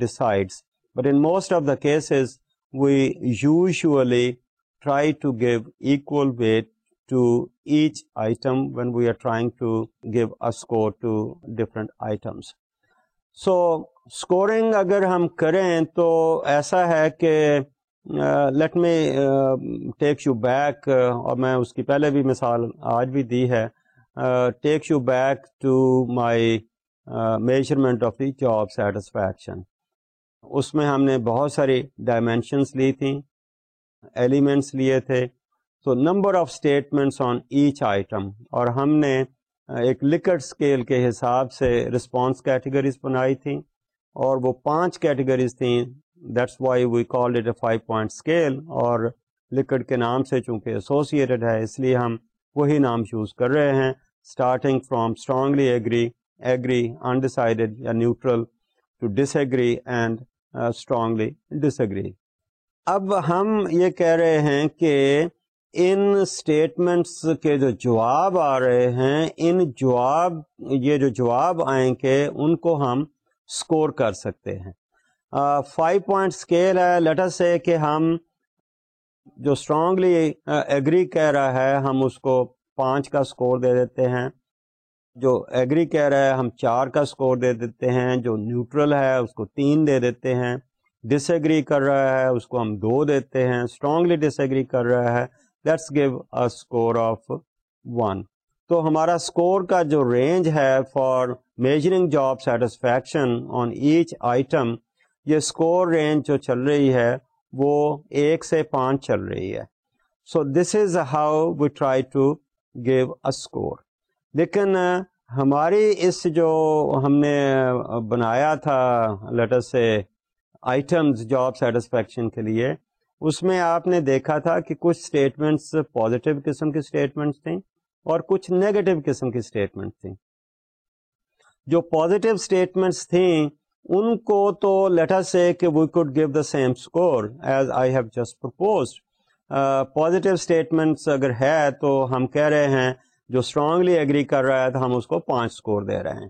decides but in most of the cases we usually try to give equal weight to each item when we are trying to give a score to different items so scoring اگر ہم کریں تو ایسا ہے کہ let me take you back اور میں اس کی پہلے بھی مثال آج بھی دی ہے take you back to my measurement of the job satisfaction اس میں ہم نے بہت ساری ڈائمینشنس لی تھیں ایلیمنٹس لیے تھے تو number of statements on each item اور ہم نے ایک لکٹ اسکیل کے حساب سے رسپانس کیٹیگریز بنائی تھیں اور وہ پانچ کیٹیگریز تھیں۔ That's why we call it a five point scale اور لکڈ کے نام سے چونکہ ایسوسیٹڈ ہے، اس لیے ہم وہی نام چوز کر رہے ہیں۔ Starting from strongly agree agree undecided یا neutral to disagree and strongly disagree اب ہم یہ کہہ رہے ہیں کہ ان اسٹیٹمنٹس کے جو جواب آ رہے ہیں، ان جواب، یہ جو جواب آئیں گے ان کو ہم اسکور کر سکتے ہیں۔ فائیو پوائنٹ اسکیل ہے۔ لیٹر سے کہ ہم جو اسٹرانگلی ایگری کہہ رہا ہے، ہم اس کو پانچ کا اسکور دے دیتے ہیں۔ جو ایگری کہہ رہا ہے، ہم چار کا اسکور دے دیتے ہیں۔ جو نیوٹرل ہے، اس کو تین دے دیتے ہیں۔ ڈس ایگری کر رہا ہے، اس کو ہم دو دیتے ہیں۔ اسٹرانگلی ڈس ایگری کر رہا ہے۔ Let's give a score of one تو ہمارا اسکور کا جو رینج ہے for measuring job satisfaction on each item یہ اسکور رینج جو چل رہی ہے وہ ایک سے پانچ چل رہی ہے۔ So this is how we try to give a score لیکن ہماری اس جو ہم نے بنایا تھا لیٹر سے آئٹمس جاب سیٹسفیکشن کے لیے اس میں آپ نے دیکھا تھا کہ کچھ اسٹیٹمنٹس پازیٹیو قسم کی اسٹیٹمنٹس تھیں اور کچھ نیگیٹو قسم کی اسٹیٹمنٹ تھیں۔ جو پازیٹیو اسٹیٹمنٹس تھیں، ان کو تو لیٹر سے کہ we could give the same score as I have just propose positive statements اگر ہے تو ہم کہہ رہے ہیں، جو اسٹرانگلی ایگری کر رہا ہے تو ہم اس کو پانچ اسکور دے رہے ہیں۔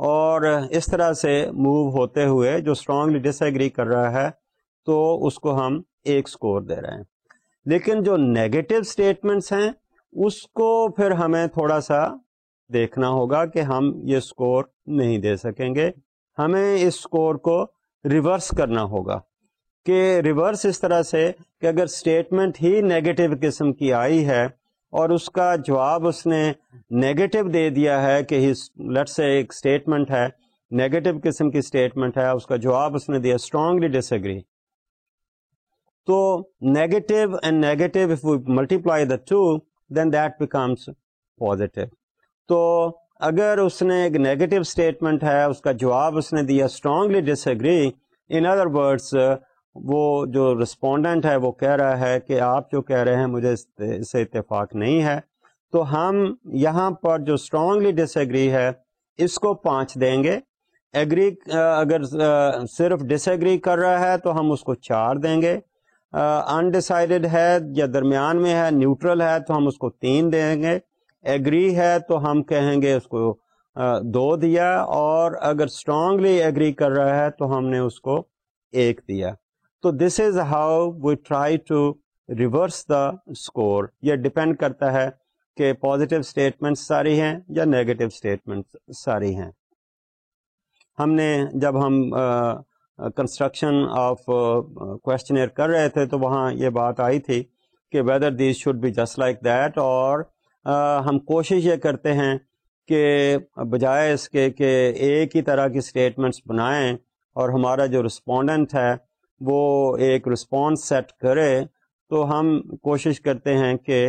اور اس طرح سے موو ہوتے ہوئے جو اسٹرانگلی ڈس ایگری کر رہا ہے تو اس کو ہم ایک اسکور دے رہے ہیں۔ لیکن جو نیگیٹو اسٹیٹمنٹس ہیں، اس کو پھر ہمیں تھوڑا سا دیکھنا ہوگا کہ ہم یہ اسکور نہیں دے سکیں گے۔ ہمیں اس اسکور کو ریورس کرنا ہوگا۔ کہ ریورس اس طرح سے کہ اگر اسٹیٹمنٹ ہی نیگیٹو قسم کی آئی ہے اور اس کا جواب اس نے نیگیٹو دے دیا ہے کہ لٹ سے ایک اسٹیٹمنٹ ہے نیگیٹو قسم کی اسٹیٹمنٹ ہے، اس کا جواب اس نے دیا اسٹرانگلی ڈس ایگری تو negative and negative multiply the two then that becomes positive تو اگر اس نے ایک نیگیٹو اسٹیٹمنٹ ہے، اس کا جواب اس نے دیا strongly disagree in other words وہ جو رسپونڈنٹ ہے، وہ کہہ رہا ہے کہ آپ جو کہہ رہے ہیں، مجھے اس سے اتفاق نہیں ہے۔ تو ہم یہاں پر جو اسٹرانگلی ڈس ایگری ہے، اس کو پانچ دیں گے۔ ایگری اگر، صرف ڈس ایگری کر رہا ہے، تو ہم اس کو چار دیں گے۔ انڈیسائڈیڈ ہے یا درمیان میں ہے نیوٹرل ہے، تو ہم اس کو تین دیں گے۔ ایگری ہے تو ہم کہیں گے اس کو دو دیا۔ اور اگر اسٹرانگلی ایگری کر رہا ہے تو ہم نے اس کو ایک دیا۔ تو this is how we try to reverse the score یہ ڈپینڈ کرتا ہے کہ پازیٹیو اسٹیٹمنٹ ساری ہیں یا نیگیٹو اسٹیٹمنٹ ساری ہیں۔ ہم نے جب ہم کنسٹرکشن آف کوشچنر کر رہے تھے تو وہاں یہ بات آئی تھی کہ whether these should be just like that اور ہم کوشش یہ کرتے ہیں کہ بجائے اس کے کہ ایک ہی طرح کی اسٹیٹمنٹس بنائیں اور ہمارا جو رسپونڈنٹ ہے وہ ایک رسپانس سیٹ کرے تو ہم کوشش کرتے ہیں کہ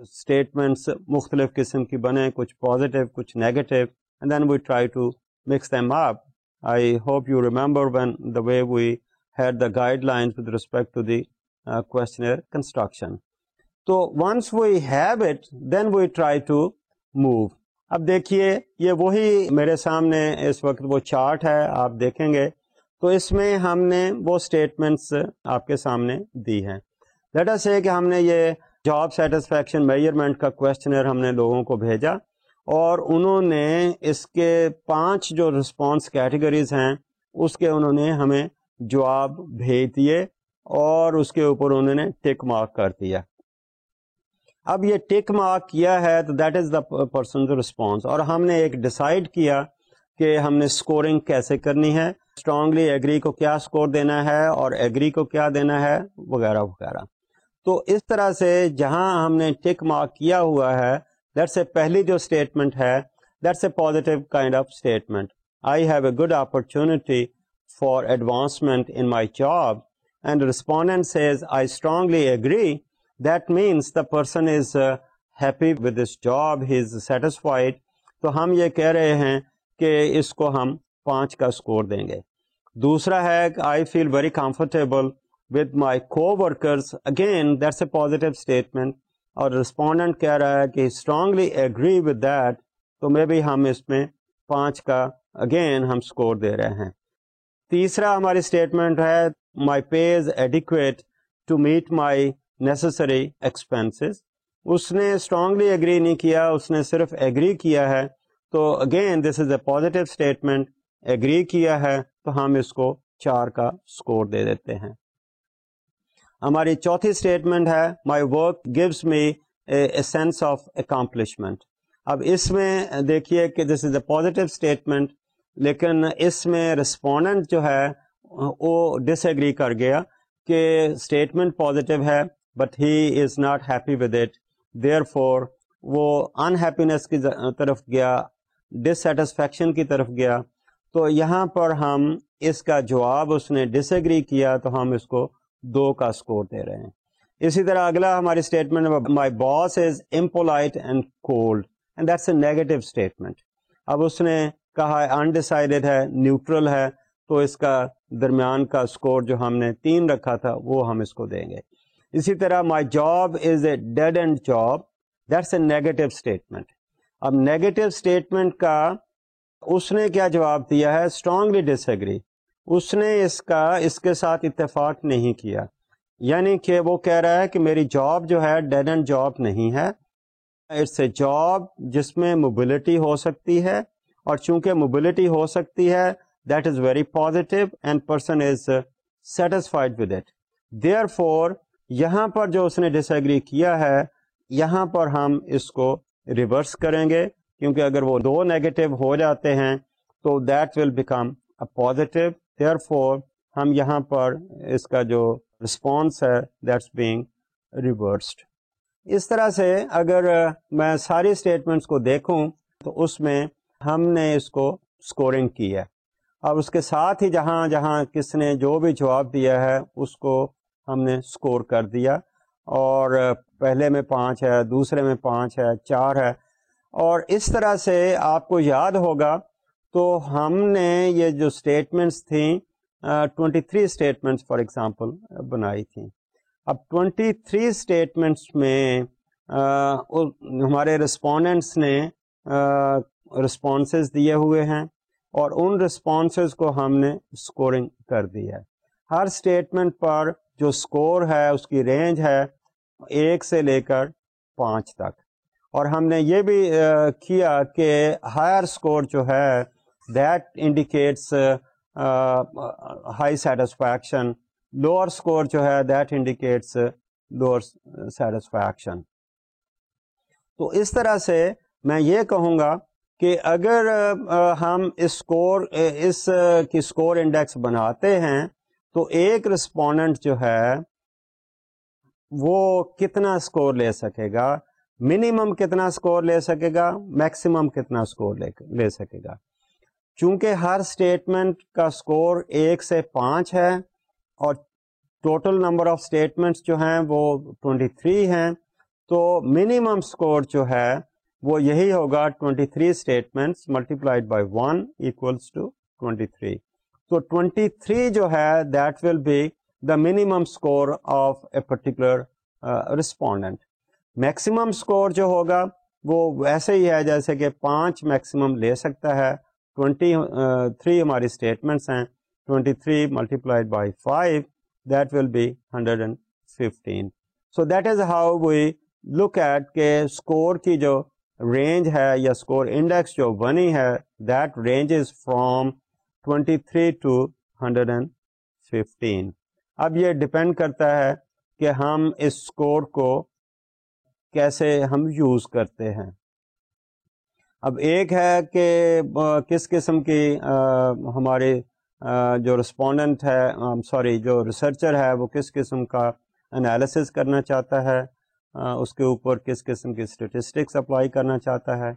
اسٹیٹمنٹس مختلف قسم کی بنے کچھ پازیٹیو کچھ negative and then we try to mix them up I hope you remember when the way we had the guidelines with respect to the questionnaire construction تو once we have it then we try to move اب دیکھیے، یہ وہی میرے سامنے اس وقت وہ chart ہے، آپ دیکھیں گے۔ تو اس میں ہم نے وہ اسٹیٹمنٹس آپ کے سامنے دی ہیں۔ لیٹر سے کہ ہم نے یہ جاب سیٹسفیکشن میئرمنٹ کا کوشچنر ہم نے لوگوں کو بھیجا۔ اور انہوں نے اس کے پانچ جو رسپانس کیٹیگریز ہیں، اس کے انہوں نے ہمیں جواب بھیج دیے اور اس کے اوپر انہوں نے ٹک مارک کر دیا۔ اب یہ ٹک مارک کیا ہے تو that is the person response اور ہم نے ایک ڈسائڈ کیا کہ ہم نے اسکورنگ کیسے کرنی ہے۔ اسٹرانگلی ایگری کو کیا اسکور دینا ہے اور ایگری کو کیا دینا ہے، وغیرہ وغیرہ۔ تو اس طرح سے جہاں ہم نے ٹک مارک کیا ہوا ہے دیٹس اے پہلی جو اسٹیٹمنٹ ہے that's a positive kind of statement I have a good opportunity for advancement in my job and respondent says I strongly agree that means the person is happy with this job he is satisfied تو ہم یہ کہہ رہے ہیں کہ اس کو ہم پانچ کا اسکور دیں گے۔ دوسرا ہے I feel very comfortable with my coworkers again that's a positive statement اور رسپونڈنٹ کہہ رہا ہے کہ اسٹرانگلی ایگری ود دیٹ تو مے بی ہم اس میں پانچ کا اگین ہم اسکور دے رہے ہیں۔ تیسرا ہماری اسٹیٹمنٹ ہے my pay is adequate to meet my necessary expenses اس نے اسٹرانگلی ایگری نہیں کیا، اس نے صرف ایگری کیا ہے۔ تو again this is a positive statement agree کیا ہے، تو ہم اس کو چار کا اسکور دے دیتے ہیں۔ ہماری چوتھی اسٹیٹمنٹ ہے my work gives me a sense of accomplishment اب اس میں دیکھیے کہ this is a positive statement لیکن اس میں رسپونڈنٹ جو ہے، وہ ڈس ایگری کر گیا کہ اسٹیٹمنٹ پازیٹیو ہے but he is not happy with it therefore وہ انہیپینس کی طرف گیا ڈسٹسفیکشن کی طرف گیا. تو یہاں پر ہم اس کا جواب اس نے ڈس ایگری کیا، تو ہم اس کو دو کا اسکور دے رہے ہیں۔ اسی طرح اگلا ہماری statement my boss is impolite and cold and that's a negative statement اب اس نے کہا انڈیسائڈیڈ ہے نیوٹرل ہے۔ تو اس کا درمیان کا اسکور جو ہم نے تین رکھا تھا، وہ ہم اس کو دیں گے۔ اسی طرح my job is a dead end job that's a negative statement اب نیگیٹو اسٹیٹمنٹ کا اس نے کیا جواب دیا ہے؟ اسٹرانگلی ڈس ایگری اس نے اس کا، اس کے ساتھ اتفاق نہیں کیا۔ یعنی کہ وہ کہہ رہا ہے کہ میری جاب جو ہے ڈیڈ اینڈ جاب نہیں ہے۔ اٹس اے جاب جس میں موبلٹی ہو سکتی ہے، اور چونکہ موبلٹی ہو سکتی ہے that is very positive and person is satisfied with it therefore یہاں پر جو اس نے ڈس ایگری کیا ہے، یہاں پر ہم اس کو ریورس کریں گے، کیونکہ اگر وہ دو نیگیٹو ہو جاتے ہیں، تو that will become a positive therefore ہم یہاں پر اس کا جو رسپانس ہے دیٹس بینگ ریورسڈ اس طرح سے اگر میں ساری اسٹیٹمنٹس کو دیکھوں، تو اس میں ہم نے اس کو اسکورنگ کی ہے۔ اب اس کے ساتھ ہی جہاں جہاں کس نے جو بھی جواب دیا ہے، اس کو ہم نے اسکور کر دیا۔ اور پہلے میں پانچ ہے، دوسرے میں پانچ ہے، چار ہے۔ اور اس طرح سے آپ کو یاد ہوگا تو ہم نے یہ جو اسٹیٹمنٹس تھیں twenty three statements for example بنائی تھیں۔ اب ٹوینٹی تھری اسٹیٹمنٹس میں ہمارے رسپونڈنٹس نے رسپانسز دیے ہوئے ہیں اور ان رسپانسز کو ہم نے اسکورنگ کر دی ہے۔ ہر اسٹیٹمنٹ پر جو اسکور ہے، اس کی رینج ہے ایک سے لے کر پانچ تک۔ اور ہم نے یہ بھی کیا کہ ہائر اسکور جو ہے that indicates high satisfaction lower score جو ہے دیٹ انڈیکیٹس لوور سیٹسفیکشن تو اس طرح سے میں یہ کہوں گا کہ اگر uh, uh, ہم اسکور اس uh, کی اسکور انڈیکس بناتے ہیں، تو ایک رسپونڈنٹ جو ہے، وہ کتنا اسکور لے سکے گا؟ منیمم کتنا اسکور لے سکے گا؟ میکسیمم کتنا اسکور لے سکے گا؟ چونکہ ہر اسٹیٹمنٹ کا اسکور ایک سے پانچ ہے اور ٹوٹل نمبر آف اسٹیٹمنٹس جو ہیں وہ 23 ہیں، تو منیمم اسکور جو ہے وہ یہی ہوگا 23 three statements multiplied by one equals to 23 تو 23 جو ہے that will be the minimum score of a particular respondent maximum score جو ہوگا وہ ویسے ہی ہے جیسے کہ پانچ میکسیمم لے سکتا ہے۔ 23 تھری uh, ہماری اسٹیٹمنٹس ہیں. 23 three multiplied by five that will be hundred and fifteen so that is how we look at کہ اسکور کی جو رینج ہے یا اسکور انڈیکس جو بنی ہے that range is from 23 to hundred and fifteen اب یہ ڈپینڈ کرتا ہے کہ ہم اس اسکور کو کیسے ہم یوز کرتے ہیں. اب ایک ہے کہ کس قسم کی ہمارے جو رسپونڈنٹ ہے سوری جو ریسرچر ہے، وہ کس قسم کا انالیسس کرنا چاہتا ہے؟ اس کے اوپر کس قسم کی اسٹیٹسٹکس اپلائی کرنا چاہتا ہے؟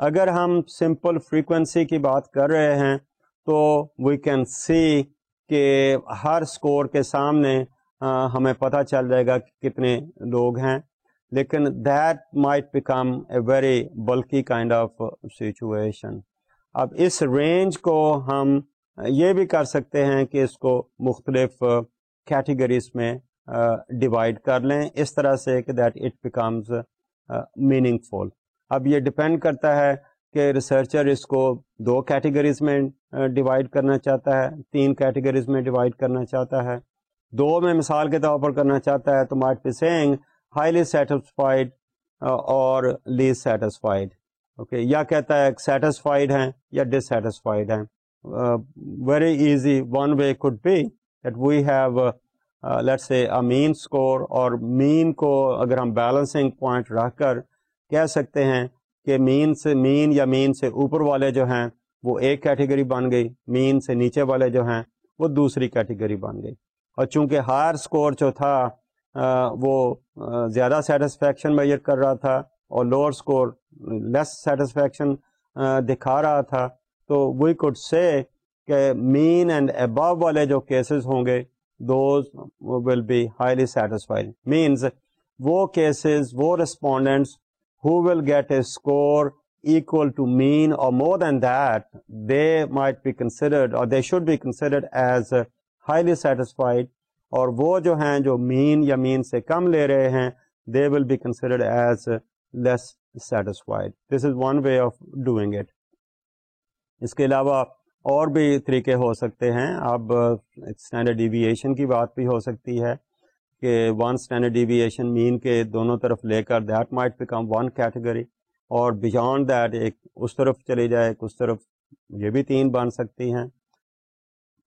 اگر ہم سمپل فریکوینسی کی بات کر رہے ہیں، تو وی کین سی کہ ہر اسکور کے سامنے ہمیں پتہ چل جائے گا کہ کتنے لوگ ہیں۔ لیکن that might become a very bulky kind of situation اب اس رینج کو ہم یہ بھی کر سکتے ہیں کہ اس کو مختلف کیٹیگریز میں ڈیوائڈ کر لیں، اس طرح سے کہ that it becomes meaningful اب یہ ڈپینڈ کرتا ہے کہ ریسرچر اس کو دو کیٹیگریز میں ڈیوائڈ کرنا چاہتا ہے، تین کیٹیگریز میں ڈیوائڈ کرنا چاہتا ہے۔ دو میں مثال کے طور پر کرنا چاہتا ہے تو might be saying highly satisfied or less satisfied okay یا کہتا ہے سیٹسفائڈ ہیں یا ڈس سیٹسفائڈ ہیں very easy one way could be that we have let's say mean score اور مین کو اگر ہم بیلنسنگ پوائنٹ رکھ کر کہہ سکتے ہیں کہ مین سے مین یا مین سے اوپر والے جو ہیں وہ ایک کیٹیگری بن گئی مین سے نیچے والے جو ہیں وہ دوسری کیٹیگری بن گئی۔ اور چونکہ ہائر اسکور جو تھا وہ زیادہ سیٹسفیکشن میئر کر رہا تھا اور لوور اسکور لیس سیٹسفیکشن دکھا رہا تھا۔ تو وی کوڈ سے کہ مین اینڈ ابو والے جو کیسز ہوں گے those will be highly satisfied means وہ کیسز وہ respondents who will get a score equal to mean or more than that, they might be considered or they should be considered as highly satisfied اور وہ جو ہیں جو مین یا مین سے کم لے رہے ہیں they will be considered as less satisfied this is one way of doing it اس کے علاوہ اور بھی طریقے ہو سکتے ہیں۔ اب اسٹینڈرڈ ڈیویشن کی بات بھی ہو سکتی ہے کہ ون اسٹینڈرڈ ڈیویشن مین کے دونوں طرف لے کر that might become one category اور بیانڈ دیٹ ایک اس طرف چلی جائے، ایک اس طرف یہ بھی تین بن سکتی ہیں۔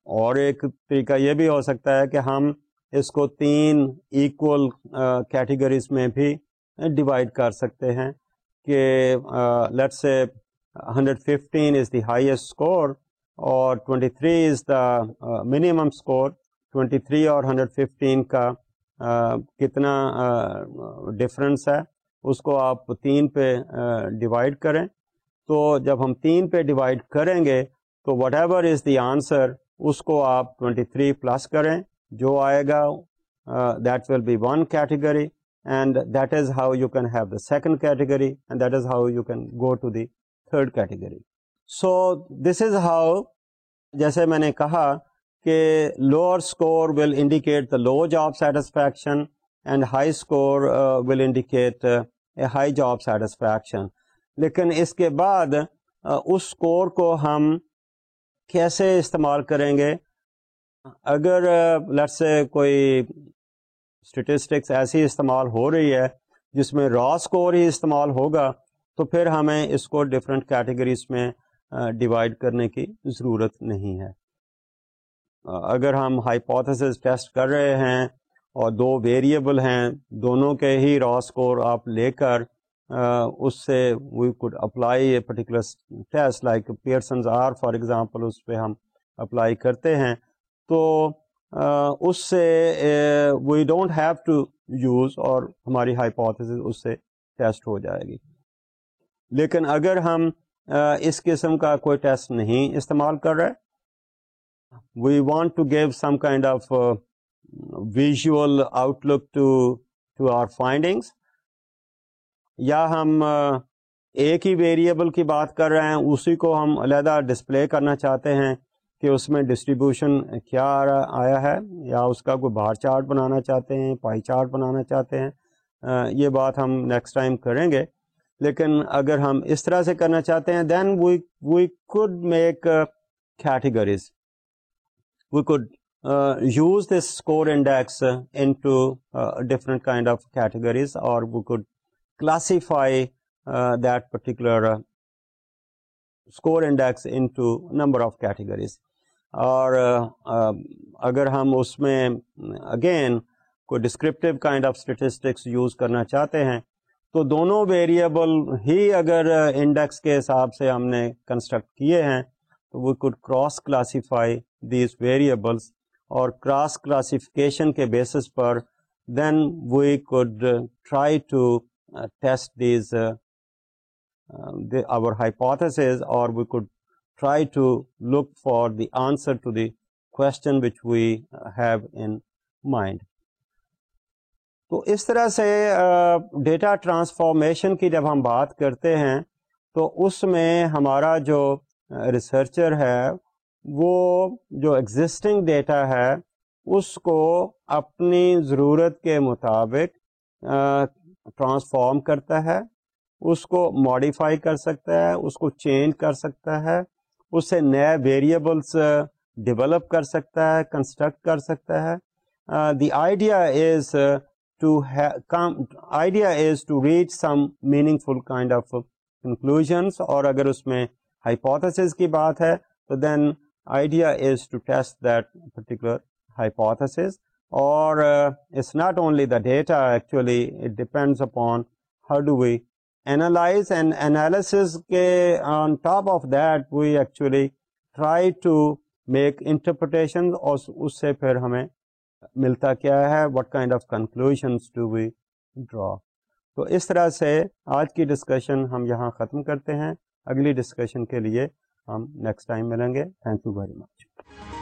اور ایک طریقہ یہ بھی ہو سکتا ہے کہ ہم اس کو تین ایکول کیٹیگریز میں بھی ڈیوائڈ کر سکتے ہیں کہ let's say hundred fifteen is the highest score اور twenty three is the minimum score twenty three اور ہنڈریڈ ففٹین کا کتنا ڈفرینس ہے، اس کو آپ تین پہ ڈیوائڈ کریں۔ تو جب ہم تین پہ ڈیوائڈ کریں گے تو whatever is the answer اس کو آپ 23 پلس کریں۔ جو آئے گا that will be one category and that is how you can have the second category and that is how you can go to the third category so this is how جیسے میں نے کہا کہ lower score will indicate the low job satisfaction and high score will indicate a high job satisfaction لیکن اس کے بعد اس score کو ہم کیسے استعمال کریں گے؟ اگر لٹ سے کوئی اسٹیٹسٹکس ایسی استعمال ہو رہی ہے جس میں را اسکور ہی استعمال ہوگا، تو پھر ہمیں اس کو ڈفرینٹ کیٹیگریز میں ڈیوائڈ کرنے کی ضرورت نہیں ہے۔ اگر ہم ہائیپوتھس ٹیسٹ کر رہے ہیں اور دو ویریبل ہیں، دونوں کے ہی را اسکور آپ لے کر اس سے we could apply a particular test like Pearson's r for example اس پہ ہم اپلائی کرتے ہیں۔ تو اس سے we don't have to use اور ہماری ہائیپوتھس اس سے ٹیسٹ ہو جائے گی۔ لیکن اگر ہم اس قسم کا کوئی ٹیسٹ نہیں استعمال کر رہے we want to give some kind of visual outlook to to our findings یا ہم ایک ہی ویریبل کی بات کر رہے ہیں، اسی کو ہم علیحدہ ڈسپلے کرنا چاہتے ہیں کہ اس میں ڈسٹریبیوشن کیا آیا ہے، یا اس کا کوئی بار چارٹ بنانا چاہتے ہیں پائی چارٹ بنانا چاہتے ہیں۔ یہ بات ہم نیکسٹ ٹائم کریں گے۔ لیکن اگر ہم اس طرح سے کرنا چاہتے ہیں then we we could make categories we could use this score index into different kind of categories اور we could classify that particular score index into number of categories اور uh, um, اگر ہم اس میں اگین کوئی descriptive kind of statistics use کرنا چاہتے ہیں، تو دونوں ویریبل ہی اگر uh, انڈیکس کے حساب سے ہم نے کنسٹرکٹ کیے ہیں، تو we could cross classify these variables اور کراس کلاسیفیکیشن کے basis per then we could try to test these our hypothesis اور we could try to look for the answer to the question which we have in mind تو اس طرح سے uh, data transformation کی جب ہم بات کرتے ہیں، تو اس میں ہمارا جو uh, ریسرچر ہے، وہ جو ایگزسٹنگ ڈیٹا ہے، اس کو اپنی ضرورت کے مطابق uh, ٹرانسفارم کرتا ہے، اس کو ماڈیفائی کر سکتا ہے، اس کو چینج کر سکتا ہے، اس سے نئے ویریبلس ڈیولپ کر سکتا ہے کنسٹرکٹ کر سکتا ہے۔ The idea is to idea is to reach some meaningful kind of conclusions اور اگر اس میں ہائیپوتھس کی بات ہے، تو then idea is to test that particular hypothesis اور it's not only the data actually it depends upon how do we analyse and analysis کے on top of that we actually try to make interpretation اور اس سے پھر ہمیں ملتا کیا ہے what kind of conclusions do we draw تو اس طرح سے آج کی ڈسکشن ہم یہاں ختم کرتے ہیں. اگلی ڈسکشن کے لیے ہم نیکسٹ ٹائم ملیں گے. Thank you very much